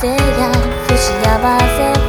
せや不幸せ